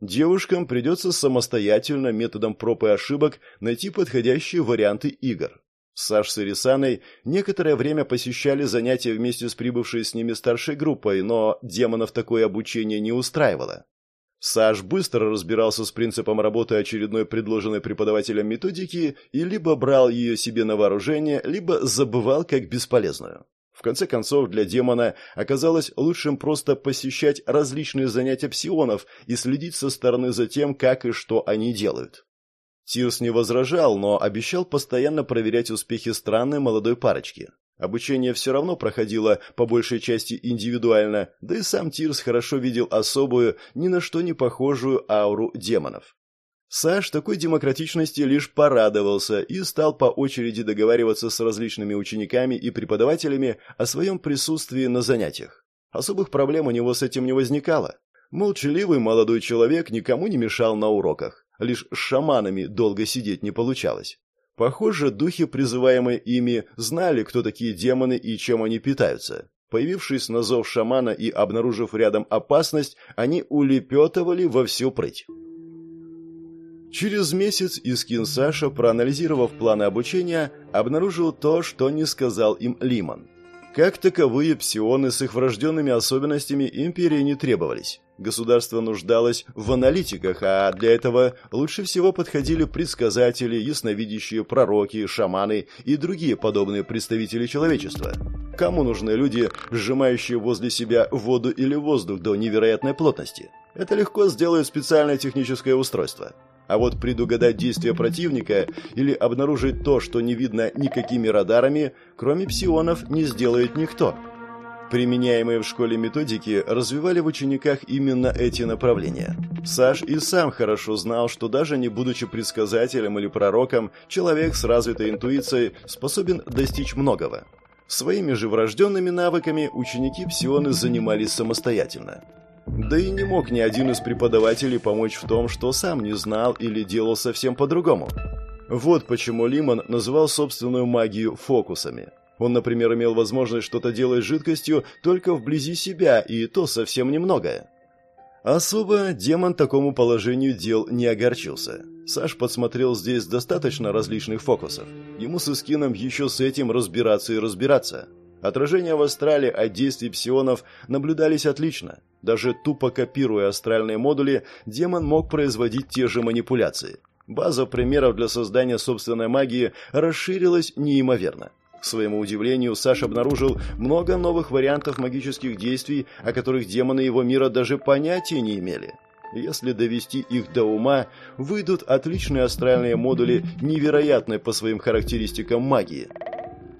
Девушкам придется самостоятельно методом проб и ошибок найти подходящие варианты игр. Саш с Ирисаной некоторое время посещали занятия вместе с прибывшей с ними старшей группой, но демонов такое обучение не устраивало. Саш быстро разбирался с принципом работы очередной предложенной преподавателем методики и либо брал ее себе на вооружение, либо забывал как бесполезную. В конце концов, для демона оказалось лучшим просто посещать различные занятия псионов и следить со стороны за тем, как и что они делают. Тирс не возражал, но обещал постоянно проверять успехи странной молодой парочки. Обучение все равно проходило по большей части индивидуально, да и сам Тирс хорошо видел особую, ни на что не похожую ауру демонов. Саш такой демократичности лишь порадовался и стал по очереди договариваться с различными учениками и преподавателями о своем присутствии на занятиях. Особых проблем у него с этим не возникало. Молчаливый молодой человек никому не мешал на уроках, лишь с шаманами долго сидеть не получалось. Похоже, духи, призываемые ими, знали, кто такие демоны и чем они питаются. Появившись на зов шамана и обнаружив рядом опасность, они улепетывали во всю прыть. Через месяц Искин Саша, проанализировав планы обучения, обнаружил то, что не сказал им Лимон. Как таковые псионы с их врожденными особенностями империи не требовались. Государство нуждалось в аналитиках, а для этого лучше всего подходили предсказатели, ясновидящие, пророки, шаманы и другие подобные представители человечества. Кому нужны люди, сжимающие возле себя воду или воздух до невероятной плотности? Это легко сделает специальное техническое устройство. А вот предугадать действия противника или обнаружить то, что не видно никакими радарами, кроме псионов, не сделает никто. Применяемые в школе методики развивали в учениках именно эти направления. Саш и сам хорошо знал, что даже не будучи предсказателем или пророком, человек с развитой интуицией способен достичь многого. Своими же врожденными навыками ученики псионы занимались самостоятельно. Да и не мог ни один из преподавателей помочь в том, что сам не знал или делал совсем по-другому. Вот почему Лимон называл собственную магию фокусами. Он, например, имел возможность что-то делать с жидкостью только вблизи себя, и то совсем немногое. Особо демон такому положению дел не огорчился. Саш подсмотрел здесь достаточно различных фокусов. Ему с Искином еще с этим разбираться и разбираться. Отражения в астрале от действий псионов наблюдались отлично. Даже тупо копируя астральные модули, демон мог производить те же манипуляции. База примеров для создания собственной магии расширилась неимоверно. К своему удивлению, Саш обнаружил много новых вариантов магических действий, о которых демоны его мира даже понятия не имели. Если довести их до ума, выйдут отличные астральные модули невероятной по своим характеристикам магии –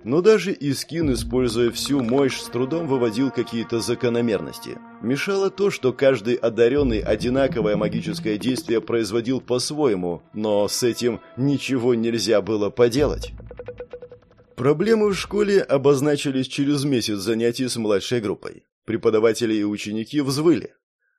но даже Искин, используя всю мощь, с трудом выводил какие-то закономерности. Мешало то, что каждый одаренный одинаковое магическое действие производил по-своему, но с этим ничего нельзя было поделать. Проблемы в школе обозначились через месяц занятий с младшей группой. Преподаватели и ученики взвыли.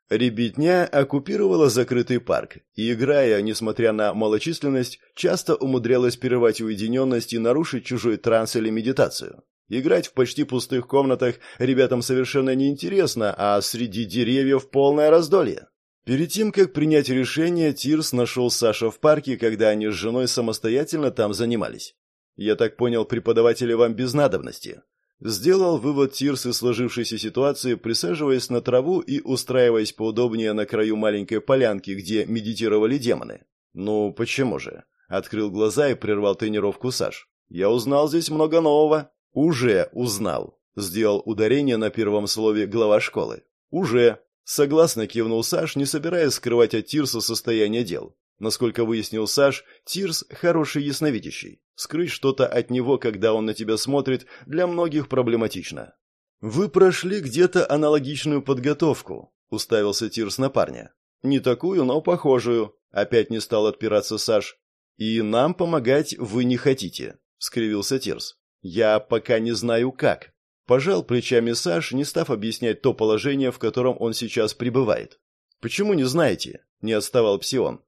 Ребятня оккупировала закрытый парк, и, играя, несмотря на малочисленность, часто умудрялась перерывать уединенность и нарушить чужой транс или медитацию. Играть в почти пустых комнатах ребятам совершенно неинтересно, а среди деревьев полное раздолье. Перед тем, как принять решение, Тирс нашел Саша в парке, когда они с женой самостоятельно там занимались. Я так понял, преподаватели вам без надобности. Сделал вывод Тирс из сложившейся ситуации, присаживаясь на траву и устраиваясь поудобнее на краю маленькой полянки, где медитировали демоны. «Ну, почему же?» Открыл глаза и прервал тренировку Саш. «Я узнал здесь много нового». «Уже узнал», — сделал ударение на первом слове глава школы. «Уже», — согласно кивнул Саш, не собираясь скрывать от Тирса состояние дел. Насколько выяснил Саш, Тирс хороший ясновидящий. Скрыть что-то от него, когда он на тебя смотрит, для многих проблематично. «Вы прошли где-то аналогичную подготовку», — уставился Тирс на парня. «Не такую, но похожую», — опять не стал отпираться Саш. «И нам помогать вы не хотите», — скривился Тирс. «Я пока не знаю как». Пожал плечами Саш, не став объяснять то положение, в котором он сейчас пребывает. «Почему не знаете?» — не отставал Псион.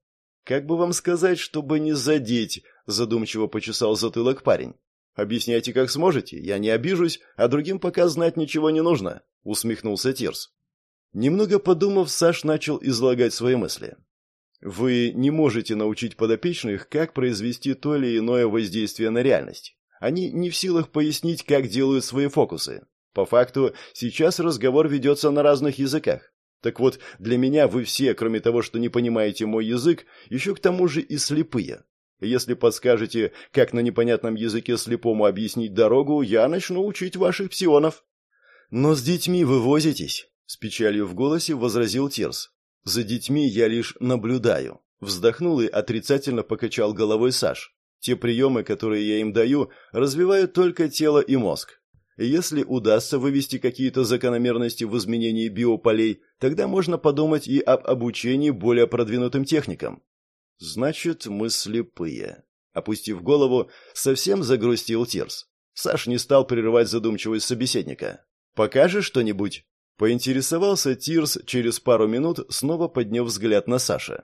«Как бы вам сказать, чтобы не задеть?» – задумчиво почесал затылок парень. «Объясняйте, как сможете. Я не обижусь, а другим пока знать ничего не нужно», – усмехнулся Тирс. Немного подумав, Саш начал излагать свои мысли. «Вы не можете научить подопечных, как произвести то или иное воздействие на реальность. Они не в силах пояснить, как делают свои фокусы. По факту, сейчас разговор ведется на разных языках. Так вот, для меня вы все, кроме того, что не понимаете мой язык, еще к тому же и слепые. Если подскажете, как на непонятном языке слепому объяснить дорогу, я начну учить ваших псионов. Но с детьми вы возитесь, с печалью в голосе возразил Тирс. За детьми я лишь наблюдаю. Вздохнул и отрицательно покачал головой Саш. Те приемы, которые я им даю, развивают только тело и мозг. Если удастся вывести какие-то закономерности в изменении биополей, тогда можно подумать и об обучении более продвинутым техникам. Значит, мы слепые. Опустив голову, совсем загрустил Тирс. Саш не стал прерывать задумчивость собеседника. «Покажешь что-нибудь?» Поинтересовался Тирс через пару минут, снова подняв взгляд на Саша.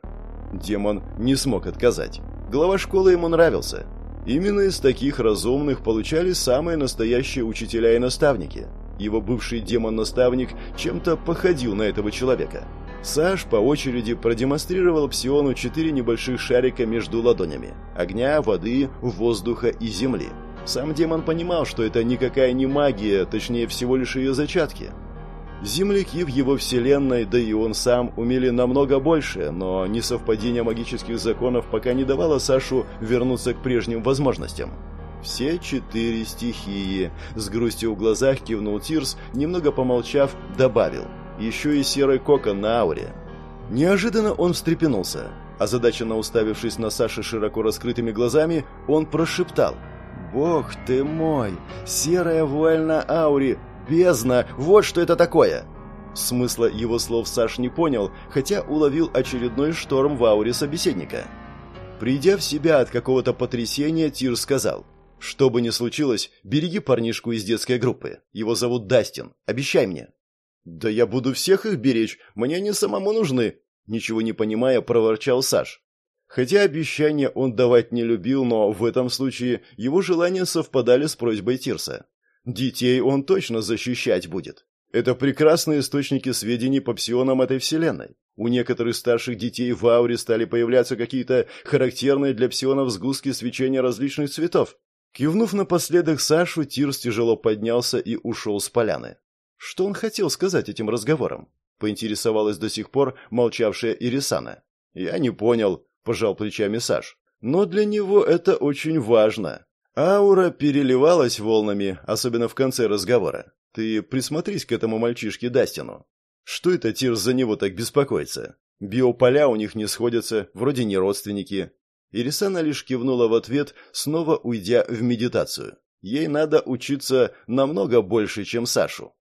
Демон не смог отказать. Глава школы ему нравился. Именно из таких разумных получались самые настоящие учителя и наставники. Его бывший демон-наставник чем-то походил на этого человека. Саш по очереди продемонстрировал Псиону четыре небольших шарика между ладонями – огня, воды, воздуха и земли. Сам демон понимал, что это никакая не магия, точнее всего лишь ее зачатки. Земляки в его вселенной, да и он сам, умели намного больше, но несовпадение магических законов пока не давало Сашу вернуться к прежним возможностям. Все четыре стихии. С грустью в глазах кивнул Тирс, немного помолчав, добавил. Еще и серый кокон на ауре. Неожиданно он встрепенулся. Озадаченно уставившись на Саши широко раскрытыми глазами, он прошептал. «Бог ты мой! Серая вуаль на ауре! Бездна! Вот что это такое!» Смысла его слов Саш не понял, хотя уловил очередной шторм в ауре собеседника. Придя в себя от какого-то потрясения, Тир сказал, «Что бы ни случилось, береги парнишку из детской группы. Его зовут Дастин. Обещай мне». «Да я буду всех их беречь, мне они самому нужны», ничего не понимая, проворчал Саш. Хотя обещания он давать не любил, но в этом случае его желания совпадали с просьбой Тирса. Детей он точно защищать будет. Это прекрасные источники сведений по псионам этой вселенной. У некоторых старших детей в ауре стали появляться какие-то характерные для псионов сгустки свечения различных цветов. Кивнув напоследок Сашу, Тирс тяжело поднялся и ушел с поляны. Что он хотел сказать этим разговором? Поинтересовалась до сих пор молчавшая Ирисана. Я не понял, пожал плечами Саш. Но для него это очень важно. Аура переливалась волнами, особенно в конце разговора. Ты присмотрись к этому мальчишке Дастину. Что это Тирс за него так беспокоится? Биополя у них не сходятся, вроде не родственники. Ирисана лишь кивнула в ответ, снова уйдя в медитацию. Ей надо учиться намного больше, чем Сашу.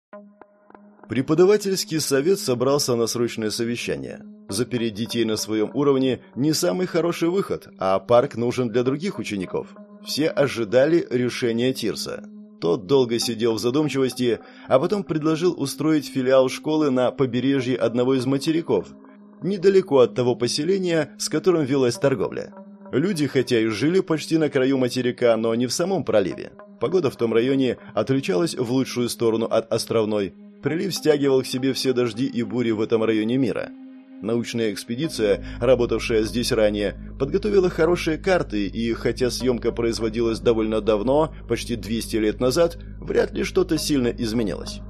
Преподавательский совет собрался на срочное совещание. Запереть детей на своем уровне не самый хороший выход, а парк нужен для других учеников. Все ожидали решения Тирса. Тот долго сидел в задумчивости, а потом предложил устроить филиал школы на побережье одного из материков, недалеко от того поселения, с которым велась торговля. Люди, хотя и жили почти на краю материка, но не в самом проливе. Погода в том районе отличалась в лучшую сторону от островной, Прилив стягивал к себе все дожди и бури в этом районе мира. Научная экспедиция, работавшая здесь ранее, подготовила хорошие карты, и хотя съемка производилась довольно давно, почти 200 лет назад, вряд ли что-то сильно изменилось.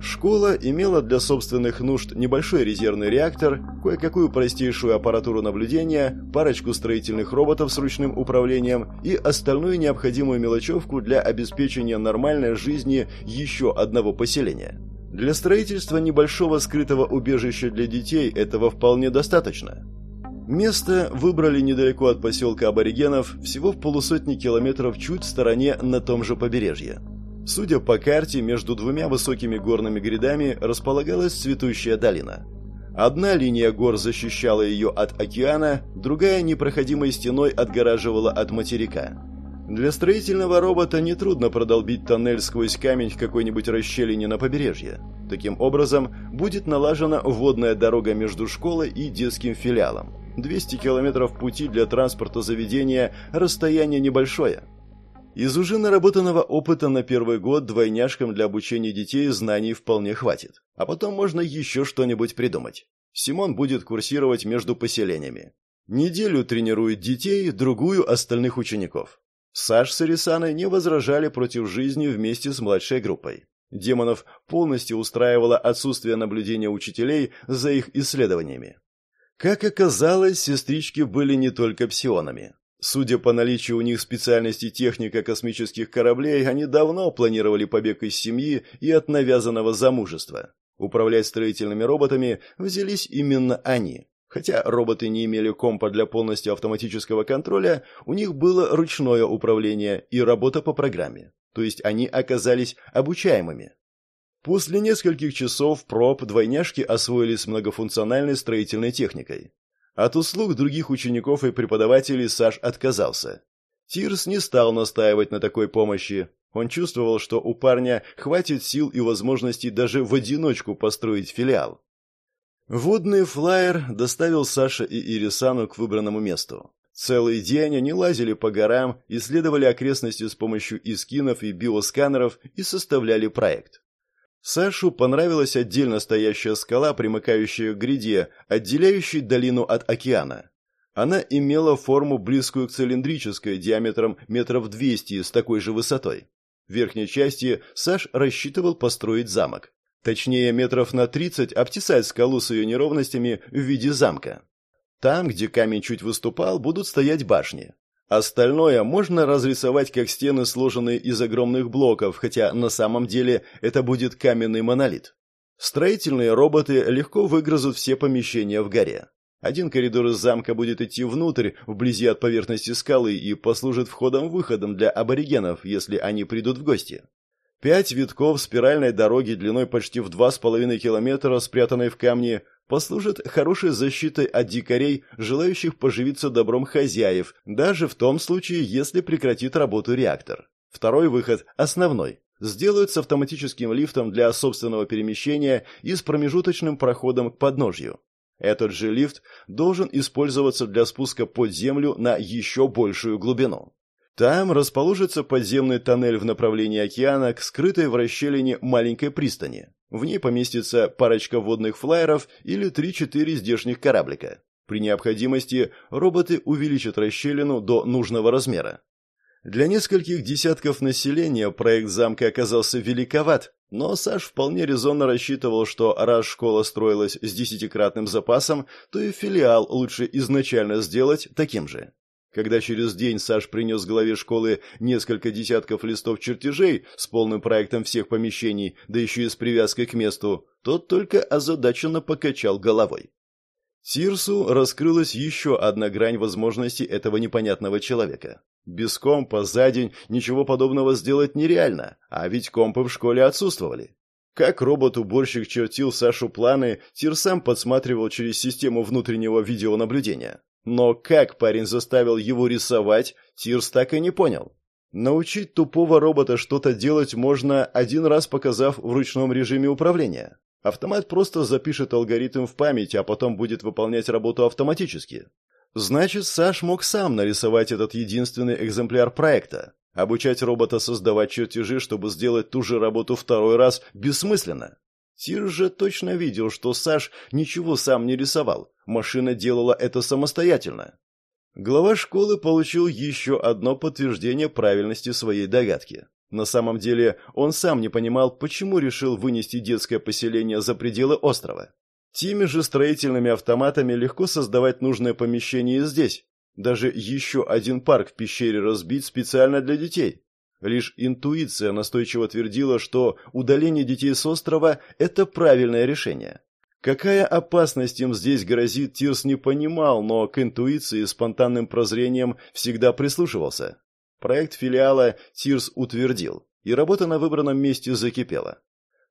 Школа имела для собственных нужд небольшой резервный реактор, кое-какую простейшую аппаратуру наблюдения, парочку строительных роботов с ручным управлением и остальную необходимую мелочевку для обеспечения нормальной жизни еще одного поселения. Для строительства небольшого скрытого убежища для детей этого вполне достаточно. Место выбрали недалеко от поселка аборигенов, всего в полусотни километров чуть в стороне на том же побережье. Судя по карте, между двумя высокими горными грядами располагалась цветущая долина. Одна линия гор защищала ее от океана, другая непроходимой стеной отгораживала от материка. Для строительного робота нетрудно продолбить тоннель сквозь камень в какой-нибудь расщелине на побережье. Таким образом, будет налажена водная дорога между школой и детским филиалом. 200 километров пути для транспорта заведения – расстояние небольшое. Из уже наработанного опыта на первый год двойняшкам для обучения детей знаний вполне хватит. А потом можно еще что-нибудь придумать. Симон будет курсировать между поселениями. Неделю тренирует детей, другую – остальных учеников. Саш с Ирисаной не возражали против жизни вместе с младшей группой. Демонов полностью устраивало отсутствие наблюдения учителей за их исследованиями. Как оказалось, сестрички были не только псионами. Судя по наличию у них специальности техника космических кораблей, они давно планировали побег из семьи и от навязанного замужества. Управлять строительными роботами взялись именно они. Хотя роботы не имели компа для полностью автоматического контроля, у них было ручное управление и работа по программе. То есть они оказались обучаемыми. После нескольких часов проб двойняшки освоились многофункциональной строительной техникой. От услуг других учеников и преподавателей Саш отказался. Тирс не стал настаивать на такой помощи. Он чувствовал, что у парня хватит сил и возможностей даже в одиночку построить филиал. Водный флайер доставил Саша и Ирисану к выбранному месту. Целый день они лазили по горам, исследовали окрестности с помощью искинов и биосканеров и составляли проект. Сашу понравилась отдельно стоящая скала, примыкающая к гряде, отделяющей долину от океана. Она имела форму, близкую к цилиндрической, диаметром метров 200 с такой же высотой. В верхней части Саш рассчитывал построить замок. Точнее, метров на 30 обтесать скалу с ее неровностями в виде замка. Там, где камень чуть выступал, будут стоять башни. Остальное можно разрисовать как стены, сложенные из огромных блоков, хотя на самом деле это будет каменный монолит. Строительные роботы легко выгрызут все помещения в горе. Один коридор из замка будет идти внутрь, вблизи от поверхности скалы, и послужит входом-выходом для аборигенов, если они придут в гости. Пять витков спиральной дороги длиной почти в два с половиной километра, спрятанной в камне, послужат хорошей защитой от дикарей, желающих поживиться добром хозяев, даже в том случае, если прекратит работу реактор. Второй выход, основной, сделают с автоматическим лифтом для собственного перемещения и с промежуточным проходом к подножью. Этот же лифт должен использоваться для спуска под землю на еще большую глубину. Там расположится подземный тоннель в направлении океана к скрытой в расщелине маленькой пристани. В ней поместится парочка водных флайеров или 3-4 здешних кораблика. При необходимости роботы увеличат расщелину до нужного размера. Для нескольких десятков населения проект замка оказался великоват, но Саш вполне резонно рассчитывал, что раз школа строилась с десятикратным запасом, то и филиал лучше изначально сделать таким же. Когда через день Саш принес главе школы несколько десятков листов чертежей с полным проектом всех помещений, да еще и с привязкой к месту, тот только озадаченно покачал головой. Тирсу раскрылась еще одна грань возможностей этого непонятного человека. Без компа за день ничего подобного сделать нереально, а ведь компы в школе отсутствовали. Как робот-уборщик чертил Сашу планы, Тир сам подсматривал через систему внутреннего видеонаблюдения. Но как парень заставил его рисовать, Тирс так и не понял. Научить тупого робота что-то делать можно, один раз показав в ручном режиме управления. Автомат просто запишет алгоритм в память, а потом будет выполнять работу автоматически. Значит, Саш мог сам нарисовать этот единственный экземпляр проекта. Обучать робота создавать чертежи, чтобы сделать ту же работу второй раз, бессмысленно. Тир же точно видел, что Саш ничего сам не рисовал. Машина делала это самостоятельно. Глава школы получил еще одно подтверждение правильности своей догадки. На самом деле, он сам не понимал, почему решил вынести детское поселение за пределы острова. Теми же строительными автоматами легко создавать нужное помещение здесь. Даже еще один парк в пещере разбить специально для детей. Лишь интуиция настойчиво твердила, что удаление детей с острова – это правильное решение. Какая опасность им здесь грозит, Тирс не понимал, но к интуиции и спонтанным прозрением всегда прислушивался. Проект филиала Тирс утвердил, и работа на выбранном месте закипела.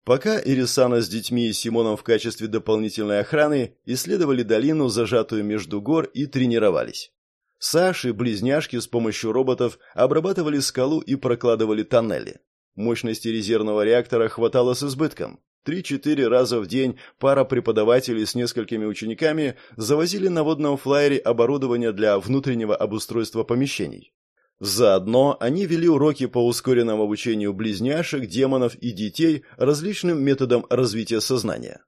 Пока Ирисана с детьми и Симоном в качестве дополнительной охраны исследовали долину, зажатую между гор, и тренировались. Саши, близняшки с помощью роботов обрабатывали скалу и прокладывали тоннели. Мощности резервного реактора хватало с избытком. Три-четыре раза в день пара преподавателей с несколькими учениками завозили на водном флайере оборудование для внутреннего обустройства помещений. Заодно они вели уроки по ускоренному обучению близняшек, демонов и детей различным методам развития сознания.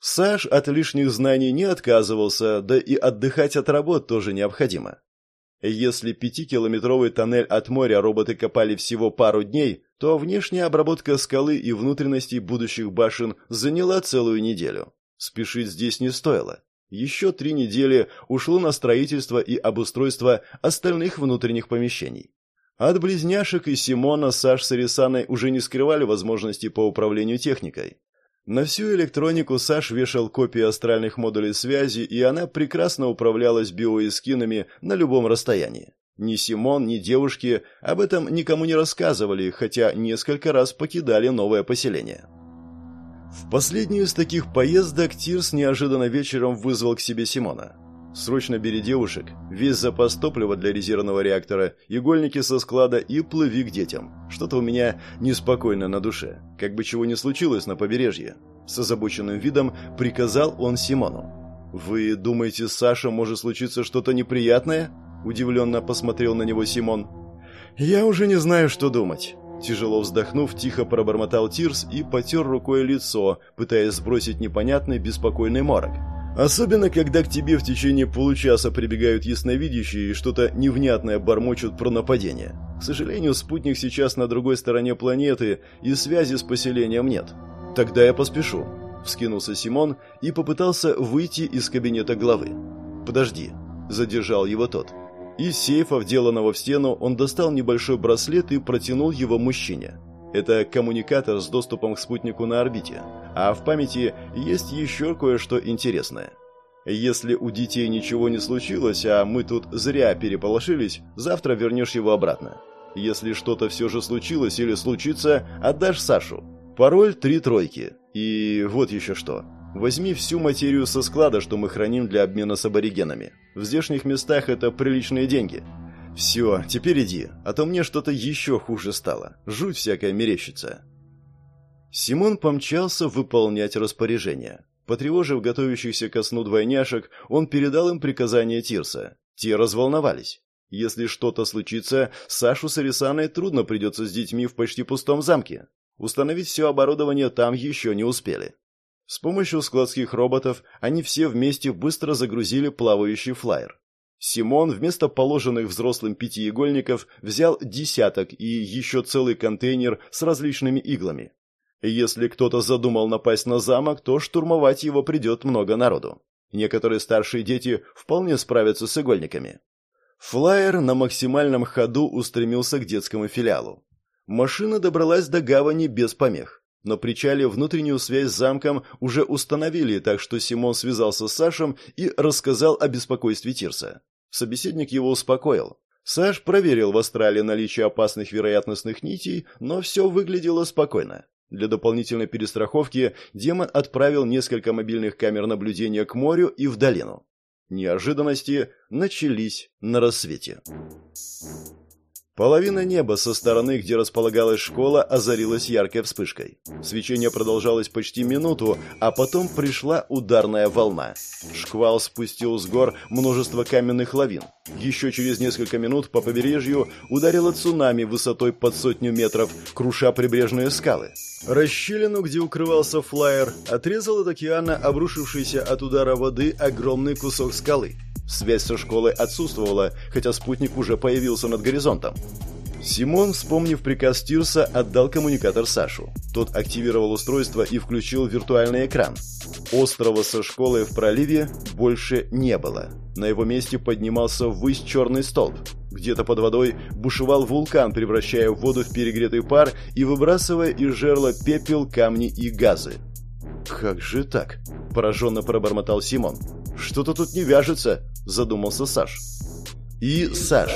Саш от лишних знаний не отказывался, да и отдыхать от работ тоже необходимо. Если пятикилометровый тоннель от моря роботы копали всего пару дней, то внешняя обработка скалы и внутренностей будущих башен заняла целую неделю. Спешить здесь не стоило. Еще три недели ушло на строительство и обустройство остальных внутренних помещений. От близняшек и Симона Саш с Ирисаной уже не скрывали возможности по управлению техникой. На всю электронику Саш вешал копии астральных модулей связи, и она прекрасно управлялась биоэскинами на любом расстоянии. Ни Симон, ни девушки об этом никому не рассказывали, хотя несколько раз покидали новое поселение. В последнюю из таких поездок Тирс неожиданно вечером вызвал к себе Симона. «Срочно бери девушек, весь запас топлива для резервного реактора, игольники со склада и плыви к детям. Что-то у меня неспокойно на душе, как бы чего ни случилось на побережье». С озабоченным видом приказал он Симону. «Вы думаете, Саша может случиться что-то неприятное?» Удивленно посмотрел на него Симон. «Я уже не знаю, что думать». Тяжело вздохнув, тихо пробормотал Тирс и потер рукой лицо, пытаясь сбросить непонятный беспокойный морок. Особенно, когда к тебе в течение получаса прибегают ясновидящие и что-то невнятное бормочут про нападение. К сожалению, спутник сейчас на другой стороне планеты, и связи с поселением нет. Тогда я поспешу. Вскинулся Симон и попытался выйти из кабинета главы. «Подожди», – задержал его тот. Из сейфа, вделанного в стену, он достал небольшой браслет и протянул его мужчине. Это коммуникатор с доступом к спутнику на орбите, а в памяти есть еще кое-что интересное. Если у детей ничего не случилось, а мы тут зря переполошились, завтра вернешь его обратно. Если что-то все же случилось или случится, отдашь Сашу. Пароль три тройки. И вот еще что. Возьми всю материю со склада, что мы храним для обмена с аборигенами. В здешних местах это приличные деньги. «Все, теперь иди, а то мне что-то еще хуже стало. Жуть всякая мерещится». Симон помчался выполнять распоряжение. Потревожив готовящихся ко сну двойняшек, он передал им приказание Тирса. Те разволновались. Если что-то случится, Сашу с Арисаной трудно придется с детьми в почти пустом замке. Установить все оборудование там еще не успели. С помощью складских роботов они все вместе быстро загрузили плавающий флайер. Симон вместо положенных взрослым пятиигольников взял десяток и еще целый контейнер с различными иглами. Если кто-то задумал напасть на замок, то штурмовать его придет много народу. Некоторые старшие дети вполне справятся с игольниками. Флайер на максимальном ходу устремился к детскому филиалу. Машина добралась до гавани без помех. На причале внутреннюю связь с замком уже установили, так что Симон связался с Сашем и рассказал о беспокойстве Тирса. Собеседник его успокоил. Саш проверил в астрале наличие опасных вероятностных нитей, но все выглядело спокойно. Для дополнительной перестраховки демон отправил несколько мобильных камер наблюдения к морю и в долину. Неожиданности начались на рассвете. Половина неба со стороны, где располагалась школа, озарилась яркой вспышкой. Свечение продолжалось почти минуту, а потом пришла ударная волна. Шквал спустил с гор множество каменных лавин. Еще через несколько минут по побережью ударило цунами высотой под сотню метров, круша прибрежные скалы. Расщелину, где укрывался флайер, отрезал от океана обрушившийся от удара воды огромный кусок скалы. Связь со школой отсутствовала, хотя спутник уже появился над горизонтом. Симон, вспомнив приказ Тирса, отдал коммуникатор Сашу. Тот активировал устройство и включил виртуальный экран. Острова со школой в проливе больше не было. На его месте поднимался ввысь черный столб. Где-то под водой бушевал вулкан, превращая воду в перегретый пар и выбрасывая из жерла пепел, камни и газы. «Как же так?» – пораженно пробормотал Симон. «Что-то тут не вяжется», – задумался Саш. И Саш.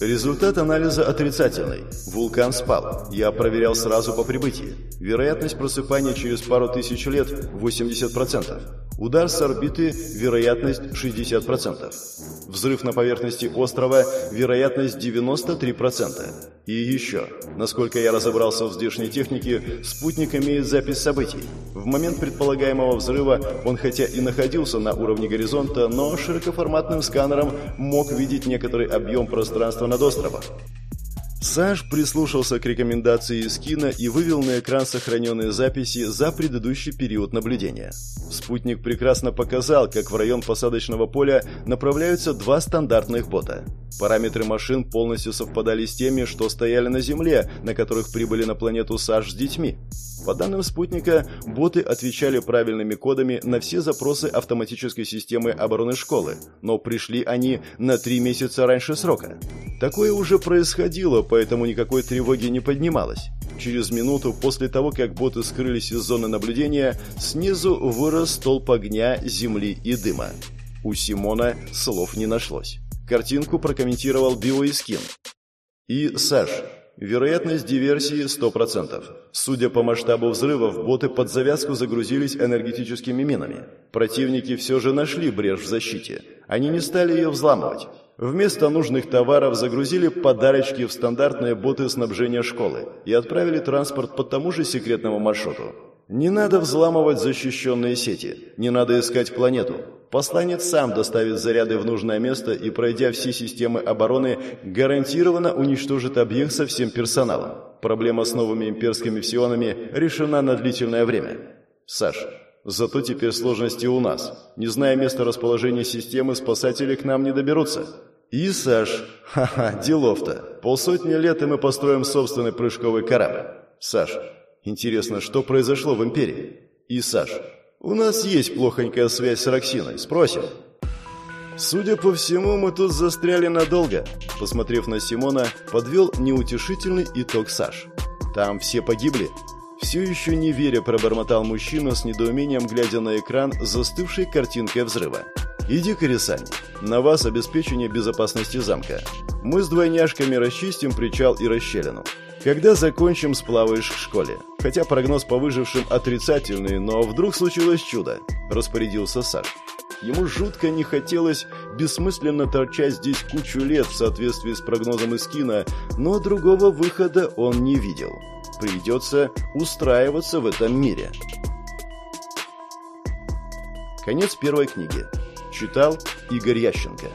Результат анализа отрицательный. Вулкан спал. Я проверял сразу по прибытии. Вероятность просыпания через пару тысяч лет 80%. Удар с орбиты – вероятность 60%. Взрыв на поверхности острова – вероятность 93%. И еще, насколько я разобрался в здешней технике, спутник имеет запись событий. В момент предполагаемого взрыва он хотя и находился на уровне горизонта, но широкоформатным сканером мог видеть некоторый объем пространства над островом. Саш прислушался к рекомендации Скина и вывел на экран сохраненные записи за предыдущий период наблюдения. Спутник прекрасно показал, как в район посадочного поля направляются два стандартных бота. Параметры машин полностью совпадали с теми, что стояли на Земле, на которых прибыли на планету Саш с детьми. По данным спутника, боты отвечали правильными кодами на все запросы автоматической системы обороны школы, но пришли они на три месяца раньше срока. Такое уже происходило, поэтому никакой тревоги не поднималось. Через минуту после того, как боты скрылись из зоны наблюдения, снизу вырос столб огня, земли и дыма. У Симона слов не нашлось. Картинку прокомментировал Биоискин. И Саш, Вероятность диверсии 100%. Судя по масштабу взрывов, боты под завязку загрузились энергетическими минами. Противники все же нашли брешь в защите. Они не стали ее взламывать. Вместо нужных товаров загрузили подарочки в стандартные боты снабжения школы и отправили транспорт по тому же секретному маршруту. Не надо взламывать защищенные сети, не надо искать планету. Посланец сам доставит заряды в нужное место и, пройдя все системы обороны, гарантированно уничтожит объект со всем персоналом. Проблема с новыми имперскими псионами решена на длительное время. Саш, Зато теперь сложности у нас. Не зная места расположения системы, спасатели к нам не доберутся. И, Саш, ха-ха, делов-то. Полсотни лет, и мы построим собственный прыжковый корабль. Саш, интересно, что произошло в Империи? И, Саш, у нас есть плохонькая связь с Роксиной, спросим. Судя по всему, мы тут застряли надолго. Посмотрев на Симона, подвел неутешительный итог Саш. Там все погибли. Все еще не веря, пробормотал мужчина с недоумением, глядя на экран застывшей картинкой взрыва. «Иди-ка, на вас обеспечение безопасности замка. Мы с двойняшками расчистим причал и расщелину. Когда закончим, сплаваешь к школе. Хотя прогноз по выжившим отрицательный, но вдруг случилось чудо», – распорядился Саш. Ему жутко не хотелось бессмысленно торчать здесь кучу лет в соответствии с прогнозом из кино, но другого выхода он не видел. Придется устраиваться в этом мире. Конец первой книги. Читал Игорь Ященко.